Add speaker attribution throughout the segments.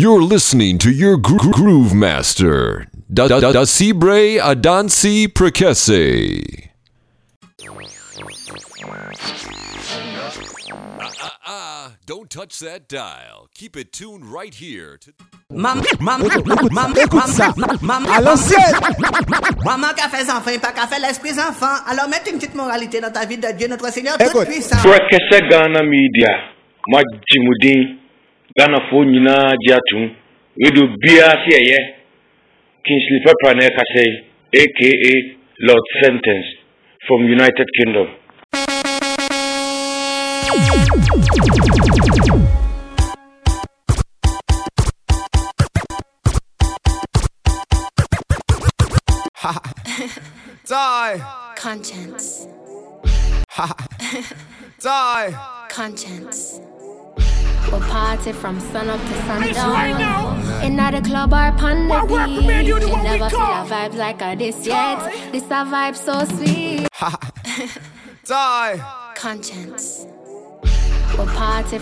Speaker 1: You're listening to your gro- groove master, Da Da Da Sibre Adansi Prekese. Ah, don't touch that dial. Keep it tuned right here to
Speaker 2: Maman, maman, maman,
Speaker 3: Écoute ça.
Speaker 2: maman,
Speaker 3: À l'ancienne.
Speaker 2: maman qui a fait enfants, pas qu'à faire l'esprit enfant. Alors mets une petite moralité dans ta vie de Dieu, notre Seigneur
Speaker 3: Écoute.
Speaker 2: tout puissant.
Speaker 4: Furkɛsɛ Ghana media magyemuden Ghanafoɔ nyinaa gye atom radio biara se ɛyɛ Kingsley Pepper na ɛkasa yi aka Lord Sentence from United Kingdom
Speaker 3: Die.
Speaker 5: Conscience.
Speaker 3: Die.
Speaker 5: Conscience. We'll party from sun up to sundown. In not a club or pon the beach. You never feel a vibe like a this yet. This a vibe so sweet. Ha.
Speaker 3: Die.
Speaker 5: Conscience. We'll party.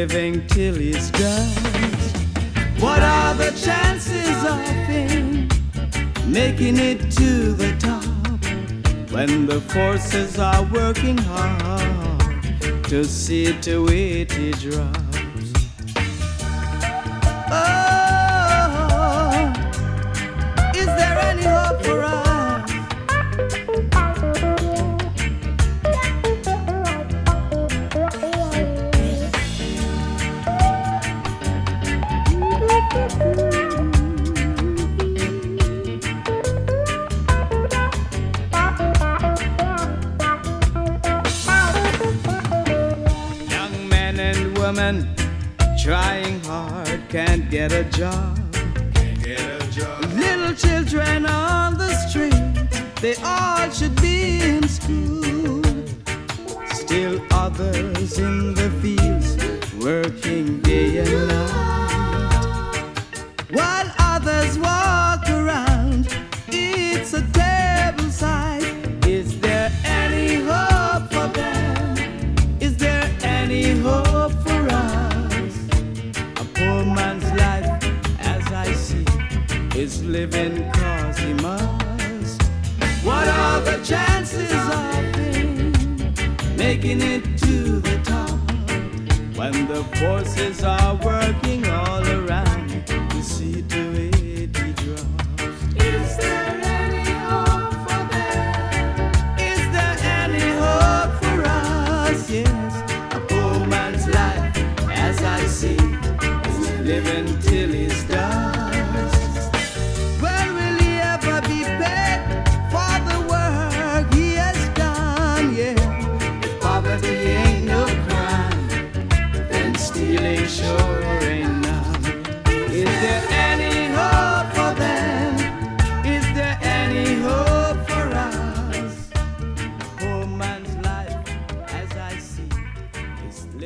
Speaker 6: living till he's done. What are the chances of him making it to the top when the forces are working hard to see to it he drops?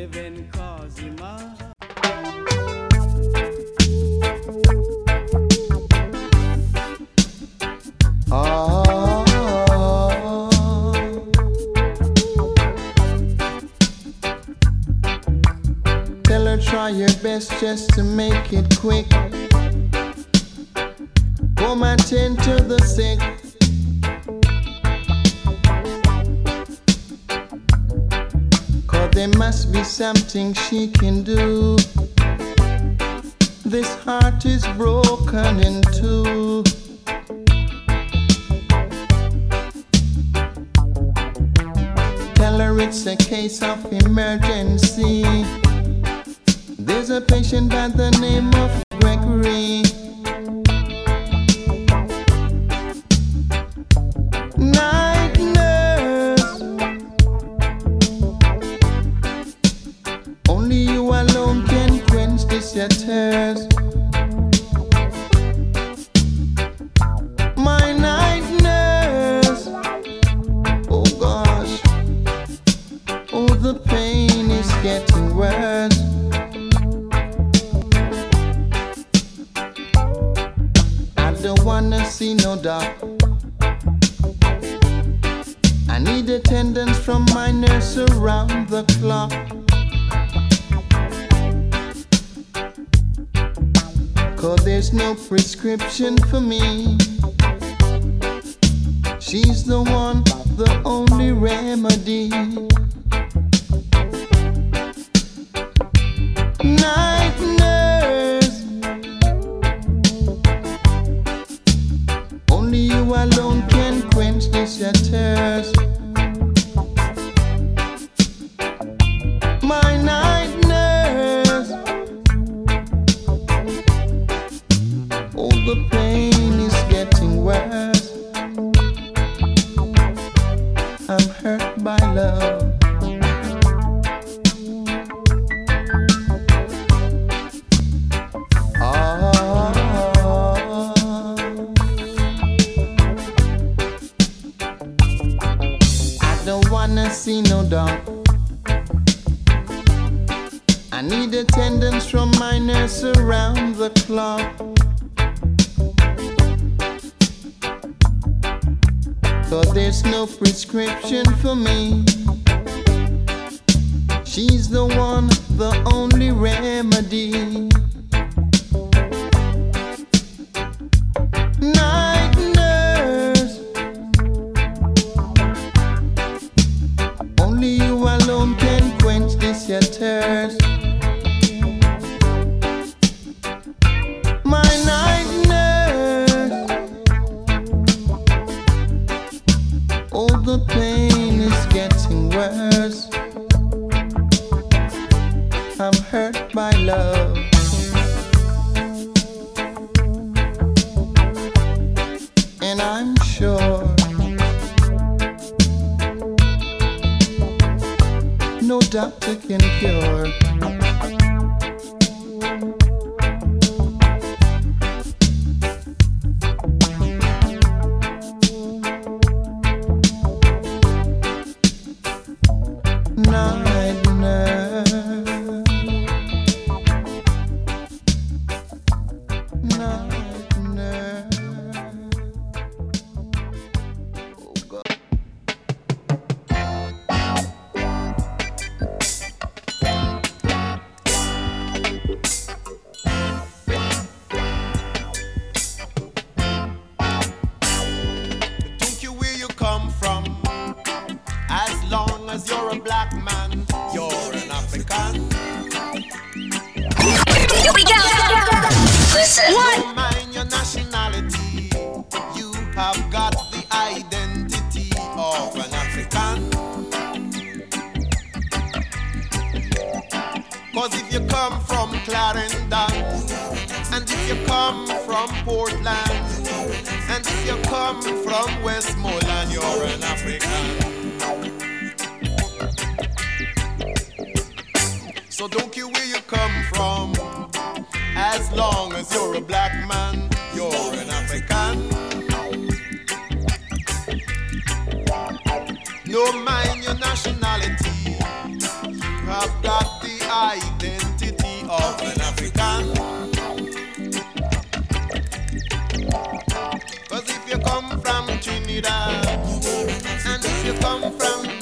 Speaker 6: living Cozima. Ah. Tell her try your best just to make it quick. something she can do. This heart is broken in two. wanna see no dog. I need attendance from my nurse around the clock. But there's no prescription for me. She's the one, the only remedy. Don't mind, your nationality. You have got the identity of an African. Cause if you come from Trinidad, and if you come from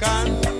Speaker 6: Jamaican.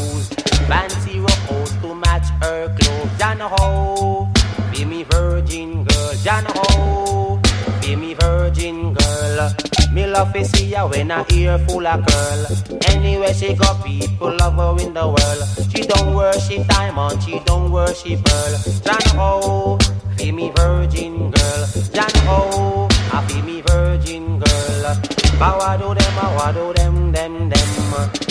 Speaker 6: fancy rock to match her clothes. Jana ho, be me virgin girl. Jana ho, be me virgin girl. Me love to see her when I hear full of curl. Anywhere she go, people love her in the world. She don't worship diamond, she don't worship pearl. Jana ho, be me virgin girl. Jana I be me virgin girl. Bow I do them, I do them, them, them.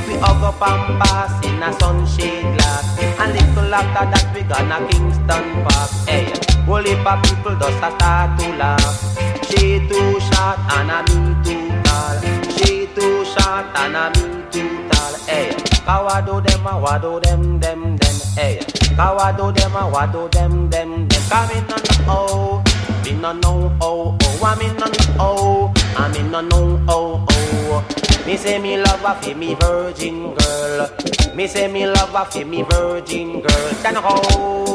Speaker 6: hug up and pass in a
Speaker 7: sunshade glass. And little after that, we gonna Kingston Park. Hey, whole heap of people just a start to laugh. She too short and I me too tall. She too short and I me too tall. Hey, do them, I do them, them, them. Hey, do them, I do them, them, them. Come in on oh, me no know oh, oh, I me no know oh, I me the know oh how me love a fi me virgin girl Me say me love
Speaker 8: of me virgin girl Tenho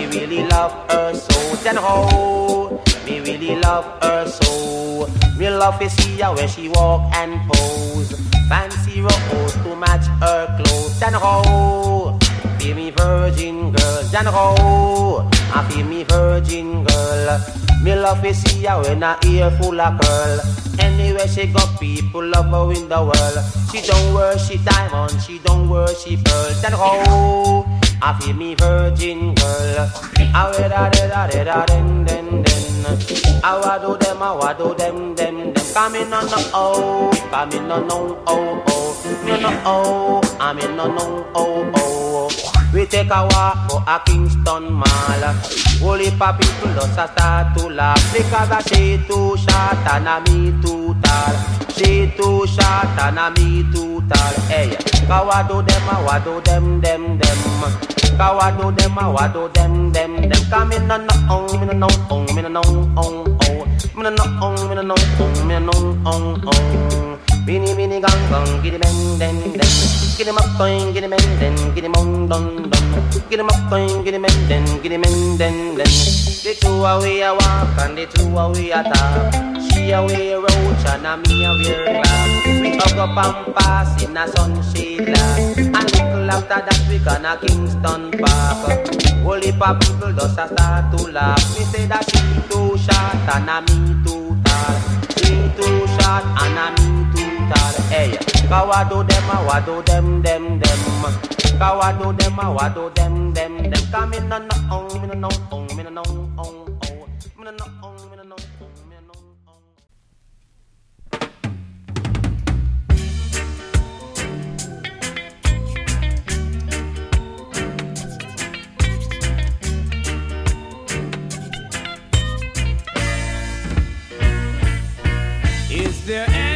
Speaker 8: me really love her so. Then how me really love her so. Me love to see her when she walk and pose. Fancy rose to match her clothes. Then how be me virgin girl. Then how I feel me virgin girl. Me love to see her when her ear full of curl. Anywhere she go, people love her in the world. She don't worship diamond, she don't worship pearl. Then how I feel me virgin girl. Ah, I wear da da da da den den den. I wa do them, I ah, wa do them them them. Come in on no oh, come in on no oh oh. No no oh, I'm in no no oh oh. We take a walk for a Kingston Mall. Holy pa people just start to laugh because I she too short and a me too tall. She too short and a me too tall. Hey, kawa do them uh, a wa do them them them. Kawa do them uh, a wa do them them them. Come in no on me no on me no on on on. Me no on oh. me no on me no on on. Bini bini gang gang, giddy men den den. Giddy up going, giddy men den, giddy mon don don. Giddy up going, giddy men den, giddy men den den. The two away a walk and the two away a talk. She away roach and a me a wear glass. We hug up and pass in a sunshade glass. And little after that we gonna Kingston Park. Whole of people just a start to laugh. Me say that she too short and a me too tall. She too short and a me hey. Them, I wado them, them, them. Them, I wado them, them, them. Come in and.
Speaker 6: Is there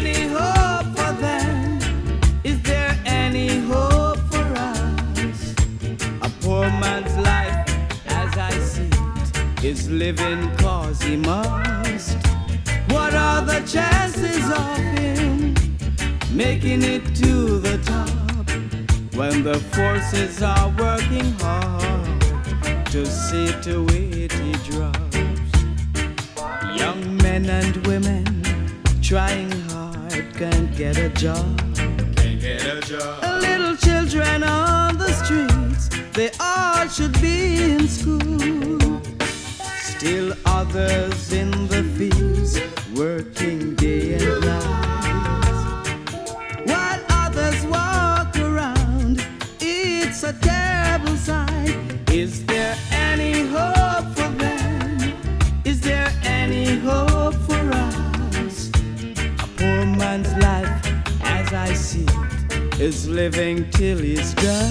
Speaker 6: is living cause he must. What are the chances of him making it to the top when the forces are working hard to see to it he drops? Young men and women trying hard can't get a job.
Speaker 9: Can't get a job.
Speaker 6: Little children on the streets, they all should be in school. Still others in the fields, working day and night. While others walk around, it's a terrible sight. Is there any hope for them? Is there any hope for us? A poor man's life, as I see it, is living till he's done.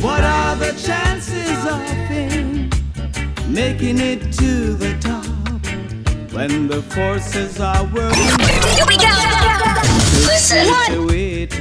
Speaker 6: What are the chances of making it to the top when the forces are working
Speaker 10: Here we go. Listen.
Speaker 6: to it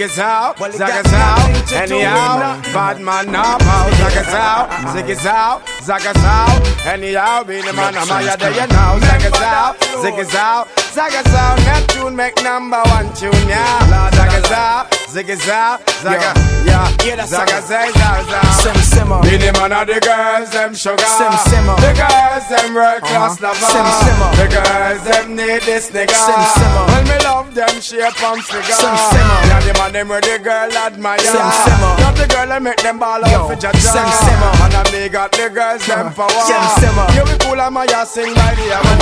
Speaker 9: Zagazow, ziggazow, zagazow, anyhow, bad man now bow, zagazow, ziggazow, zagazow, anyhow, be the man, I'm out there, you know, zagazow, ziggazow, zagazow, Neptune make number one tune, yeah, zagazow, ziggazow, zaga, yeah, zagazow, zagazow,
Speaker 3: Sim simmer.
Speaker 9: be the man of the girls, them sugar,
Speaker 3: Sim simmer.
Speaker 9: the girls, them world class
Speaker 3: Uh-huh.
Speaker 9: lover,
Speaker 3: Sim simmer.
Speaker 9: the girls, them need this nigga,
Speaker 3: Sim simmer.
Speaker 9: when me love them shape and figure,
Speaker 3: Sim simmer.
Speaker 9: yeah, the man them where the girl admire.
Speaker 3: Sim simmer.
Speaker 9: Not the girl that make them ball out for jaja.
Speaker 3: sim simmer.
Speaker 9: And I me got the girls them power.
Speaker 3: Sim simmer.
Speaker 9: You be cool and my ass sing by the hour.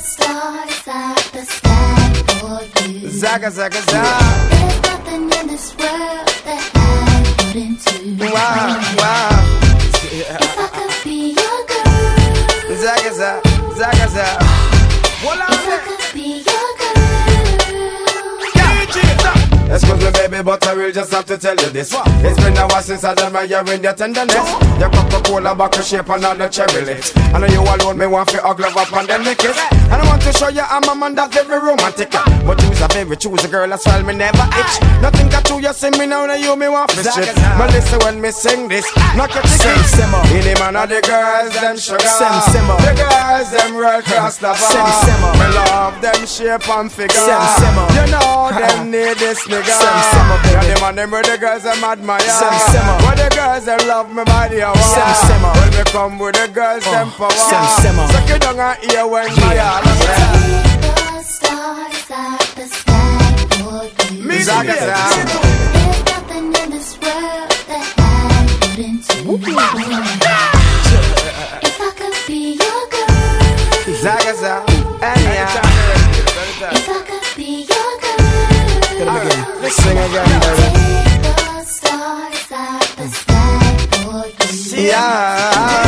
Speaker 11: Stars at the sky for you.
Speaker 9: Zaga zaga zaga.
Speaker 11: There's nothing in this world that I wouldn't do.
Speaker 9: Wow wow. Excuse me, baby, but I will just have to tell you this. It's been a while since I done my year in your tenderness. Your Coca-Cola bottle shape and all the cherry lips. I know you alone, me want to hug love up and then me kiss. And I want to show you I'm a man that's very romantic. But you's a very choosy girl, that's why me never itch. Nothing got to you, see me now, now you me want to shit. But listen when me sing this, knock your ticket. the man of the girls, them sugar.
Speaker 3: Simmer. Uh.
Speaker 9: The girls, them world class lover.
Speaker 3: Simmer. Uh.
Speaker 9: Me love them shape and figure.
Speaker 3: Simmer. Uh.
Speaker 9: You know them need this nigga.
Speaker 3: Sim simmer, baby.
Speaker 9: Yeah, them and them where the girls them admire.
Speaker 3: Sim simmer.
Speaker 9: Where the girls them love me body hour.
Speaker 3: Sim simmer.
Speaker 9: When me come with the girls uh, them power.
Speaker 3: Sim simmer.
Speaker 9: Suck it down and hear when my
Speaker 3: Yeah.
Speaker 9: all say.
Speaker 11: Stars at the sky for you.
Speaker 9: Me Zaga zaga.
Speaker 11: There's nothing in this world that I wouldn't do. If I could be your girl,
Speaker 9: Zaga zaga. Let's sing again, baby.
Speaker 11: The stars at the sky for you.
Speaker 9: Yeah.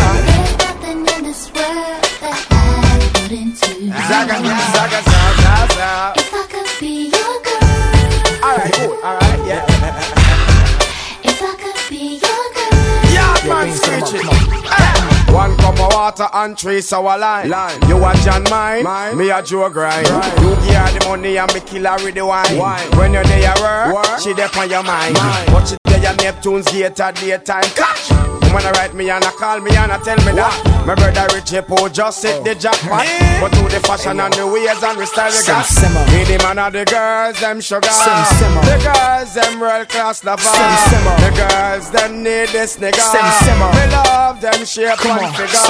Speaker 9: One cup of water and three sour line. line. You a John mine, mine. me a Joe grind. Right. You give the money and me kill her with the wine. wine. When you're there, work, work. she there on your mind. mind. Watch it there, your Neptune's gate at daytime. Catch! When I write me and I call me and I tell me that. My brother Richie Poe just set the jackpot. Yeah. But to the fashion and the ways and the style we got Me the man of the girls, them sugar. The girls, them real class lover. The girls, them need this nigga. Me love them shape and figure.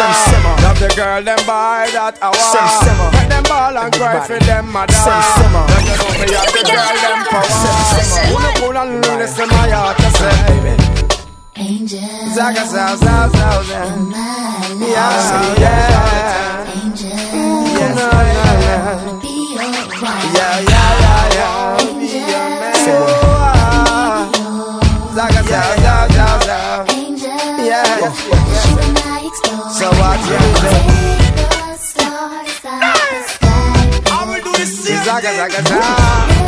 Speaker 9: Love the girl, them buy that hour. Make them ball and cry for them mother. Let them know me have the girl, them power. Who look cool and listen my heart to say.
Speaker 12: Angel.
Speaker 9: Zaga, zaga, zaga, zaga. Yeah, yeah.
Speaker 12: Alright.
Speaker 9: Yeah, yeah, yeah, yeah. Be your man. Zaga, zaga, zaga, zaga.
Speaker 12: Angel.
Speaker 9: Yeah.
Speaker 12: I explore.
Speaker 9: So what you say?
Speaker 12: Take
Speaker 13: the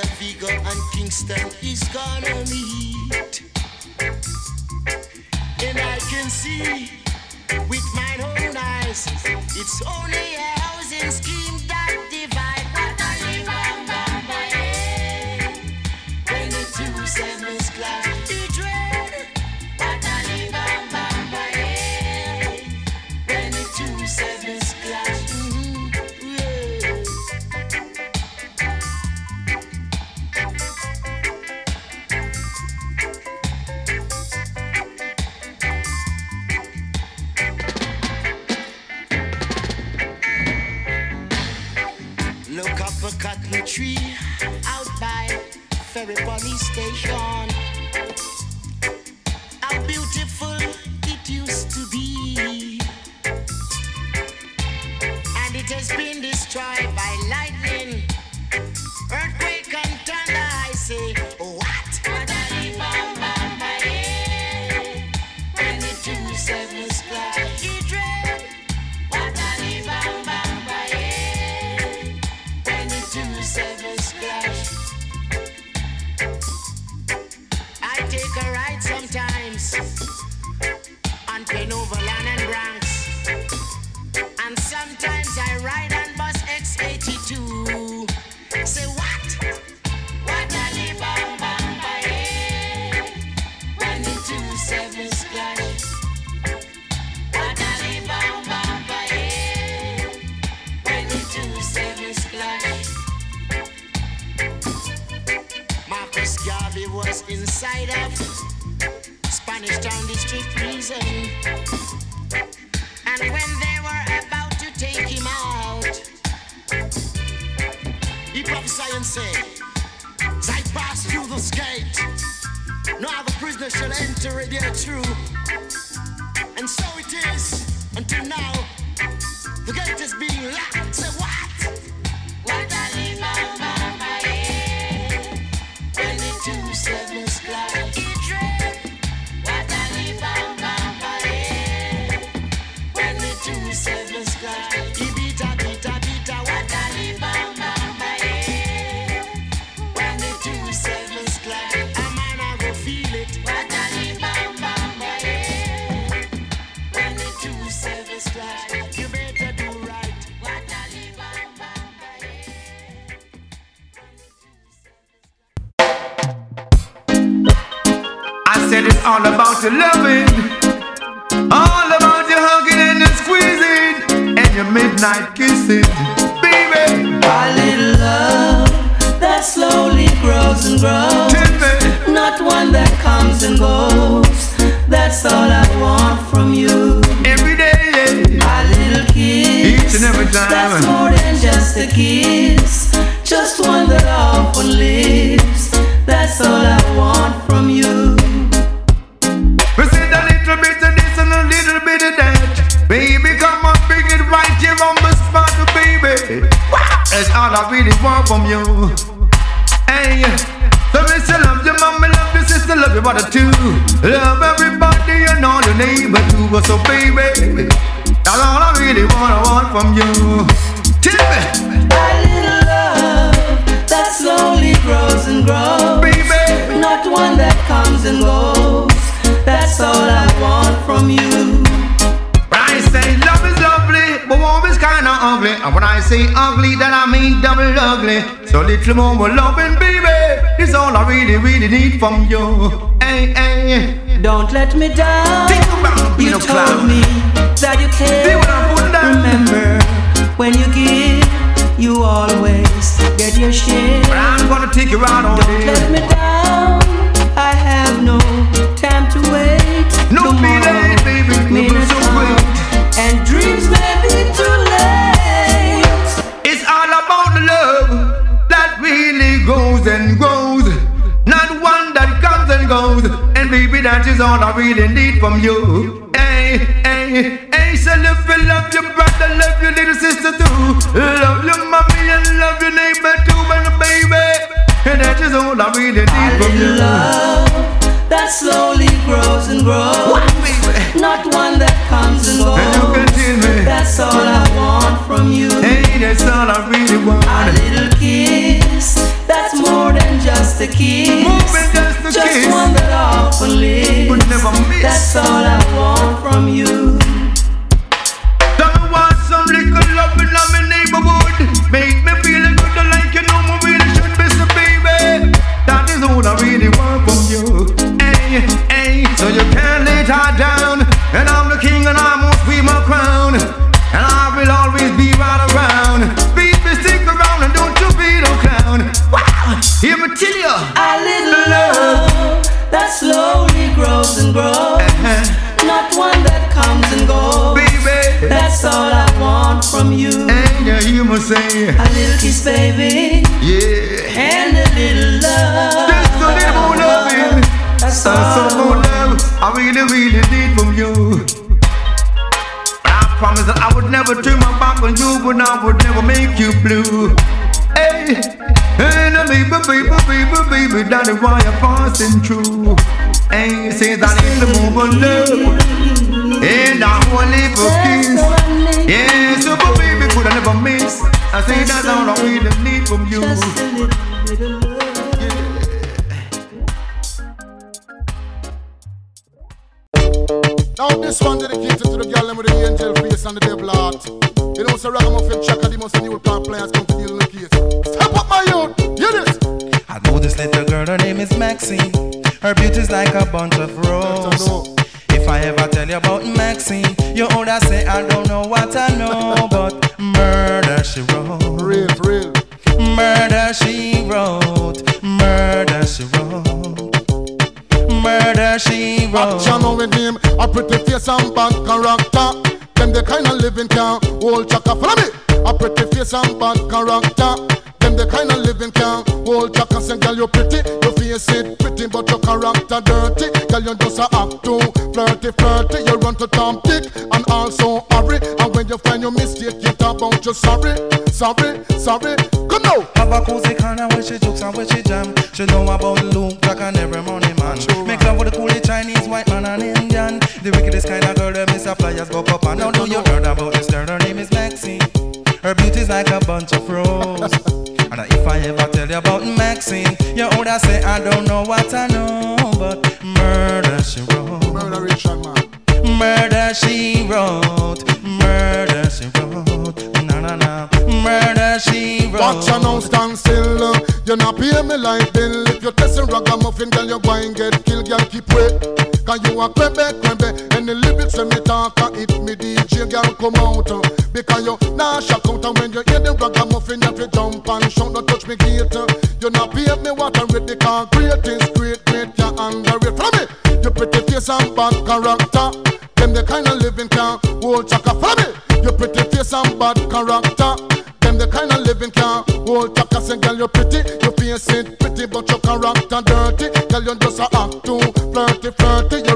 Speaker 13: Trinidad, Vigo, and Kingston is gonna meet. And I can see say
Speaker 14: ugly, then I mean double ugly. So little more loving, baby, is all I really, really need from you. Hey, hey.
Speaker 15: Don't let me down.
Speaker 14: Think about being you a
Speaker 15: told
Speaker 14: clown.
Speaker 15: me that you care. Remember, when you give, you always get your share.
Speaker 14: But I'm gonna take you out on
Speaker 15: Don't
Speaker 14: it.
Speaker 15: let me down.
Speaker 14: is all I really need from you. Hey, hey, hey, so love you, love your brother, love your little sister too. Love your mommy and love your neighbor too, and baby. And that is all I really need I from you.
Speaker 15: Love that slowly grows and grows. What, baby? Not one that comes and goes.
Speaker 14: And you can tell me.
Speaker 15: That's all I want from you.
Speaker 14: Hey, that's all I really want
Speaker 15: just a kiss.
Speaker 14: Than just a
Speaker 15: just
Speaker 14: kiss.
Speaker 15: one that often lives.
Speaker 14: But never miss.
Speaker 15: That's all I want from you.
Speaker 14: Say.
Speaker 15: A little kiss, baby.
Speaker 14: Yeah.
Speaker 15: And a little love.
Speaker 14: Just a little more loving.
Speaker 15: That's all.
Speaker 14: some more love I really, really need from you. I promise that I would never turn my back on you, but I would never make you blue. Hey, and uh, baby, baby, baby, baby, that is why I'm passing through. Hey, say that in the move of love, and I want live for kiss. Yeah, so baby, could I never miss? I say that's all I really need from you.
Speaker 16: Now this one dedicated to the girl with the angel face and the devil heart. You know, so Ragamuffin Chaka, the most new part players come to deal with the case. Step up my youth, hear this.
Speaker 17: I know this little girl, her name is Maxine. Her beauty's like a bunch of roses. If I ever tell you about Maxine, you older say I don't know what I know, but murder she wrote.
Speaker 16: Real, real.
Speaker 17: Murder she wrote. Murder she wrote. Murder she wrote.
Speaker 16: Action with him, a pretty face and bad character. Them the kind of living can hold chaka. Follow me. A pretty face and bad character. Them the kind of living can hold chaka. Say, girl, you pretty, your face it pretty, but your character dirty. Girl, you just a act too flirty, flirty. You run to Tom Dick and also hurry. And when you find your mistake, you talk about you sorry, sorry, sorry. Come now.
Speaker 17: Have a cozy corner where she jokes and where she jam. She know about Luke, Wickedest kind of girl, them is a flyers go up and now do you heard about this girl? Her name is Maxine. Her beauty's like a bunch of roses. and if I ever tell you about Maxine, you older say I don't know what I know, but murder she wrote.
Speaker 16: Murder Richard man.
Speaker 17: Murder she wrote. Murder she wrote. Na na na. Murder she wrote.
Speaker 16: Watch you now stand still. You not pay me like bill. If you're testing ragamuffin, girl, you go and get killed. Girl, keep wait. Cause you a crebe, me hit me DJ, girl, come out. Uh, because you nah shock out. And when you hear the ragamuffin, you jump and shout. Don't touch me gate. Uh, you not pay me what I read. The concrete is great, great, you underrate. Follow me. You pretty face and bad character. Them the kind of living can hold chaka. Follow me. You pretty face and bad character. Them the kind of living can hold chaka. Say, girl, you pretty. You face it pretty, but your character dirty. Girl, you just a act too flirty, flirty.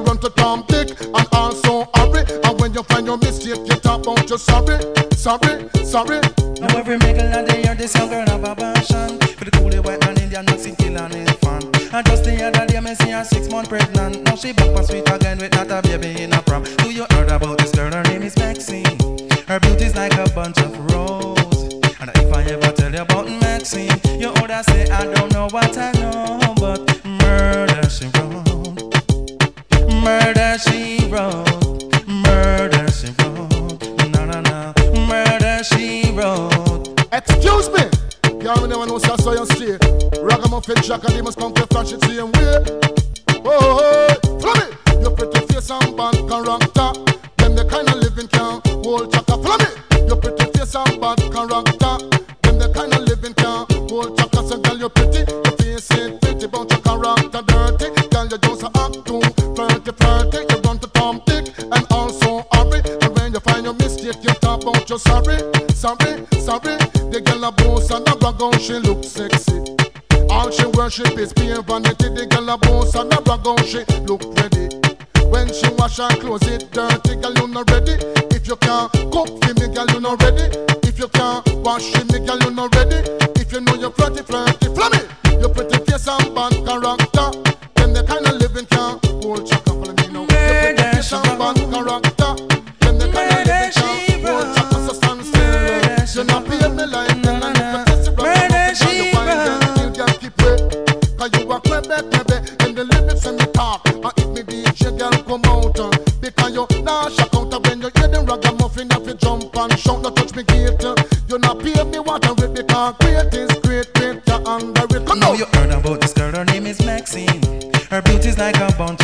Speaker 16: You sorry, sorry, sorry.
Speaker 17: Now every middle of the year, this young girl have a passion. For the coolie white man, Indian, Mexican, and infant And just the other day, me see her six months pregnant. Now she back on sweet again with not a baby in a prom. Do you heard about this girl? Her name is Maxine. Her beauty's like a bunch of roses. And if I ever tell you about Maxine You older say I don't know what I know But murder she wrote. Murder she wrote she wrote
Speaker 16: Excuse me. Me never know so I saw you straight. Ragamuffin Jack and they must come to flash it same way. Oh, oh, oh. follow me. Your pretty face and bad character. Them the kind of living can hold chaka. Follow me. Your pretty face and bad character. Them the kind of living can hold chaka. So girl, you're pretty. Your face ain't pretty, but your character dirty. Girl, you just a so sorry, sorry, sorry. The girl a boss and a brag on, she look sexy. All she worship is pure vanity. The girl a boss and a brag on, she look ready. When she wash her clothes, it dirty, girl you not ready. If you can't cook for me, girl you not ready. If you can't wash for me, girl you not ready. If you know you're flirty, flirty, flummy. Your pretty face and bad character, then the kind of living can't hold you. Follow me now. Your pretty face and bad character. Jah great is great, great under it. Now
Speaker 18: you heard about this girl, her name is Maxine. Her beauty's like a bounty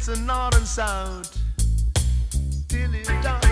Speaker 18: from the west and north and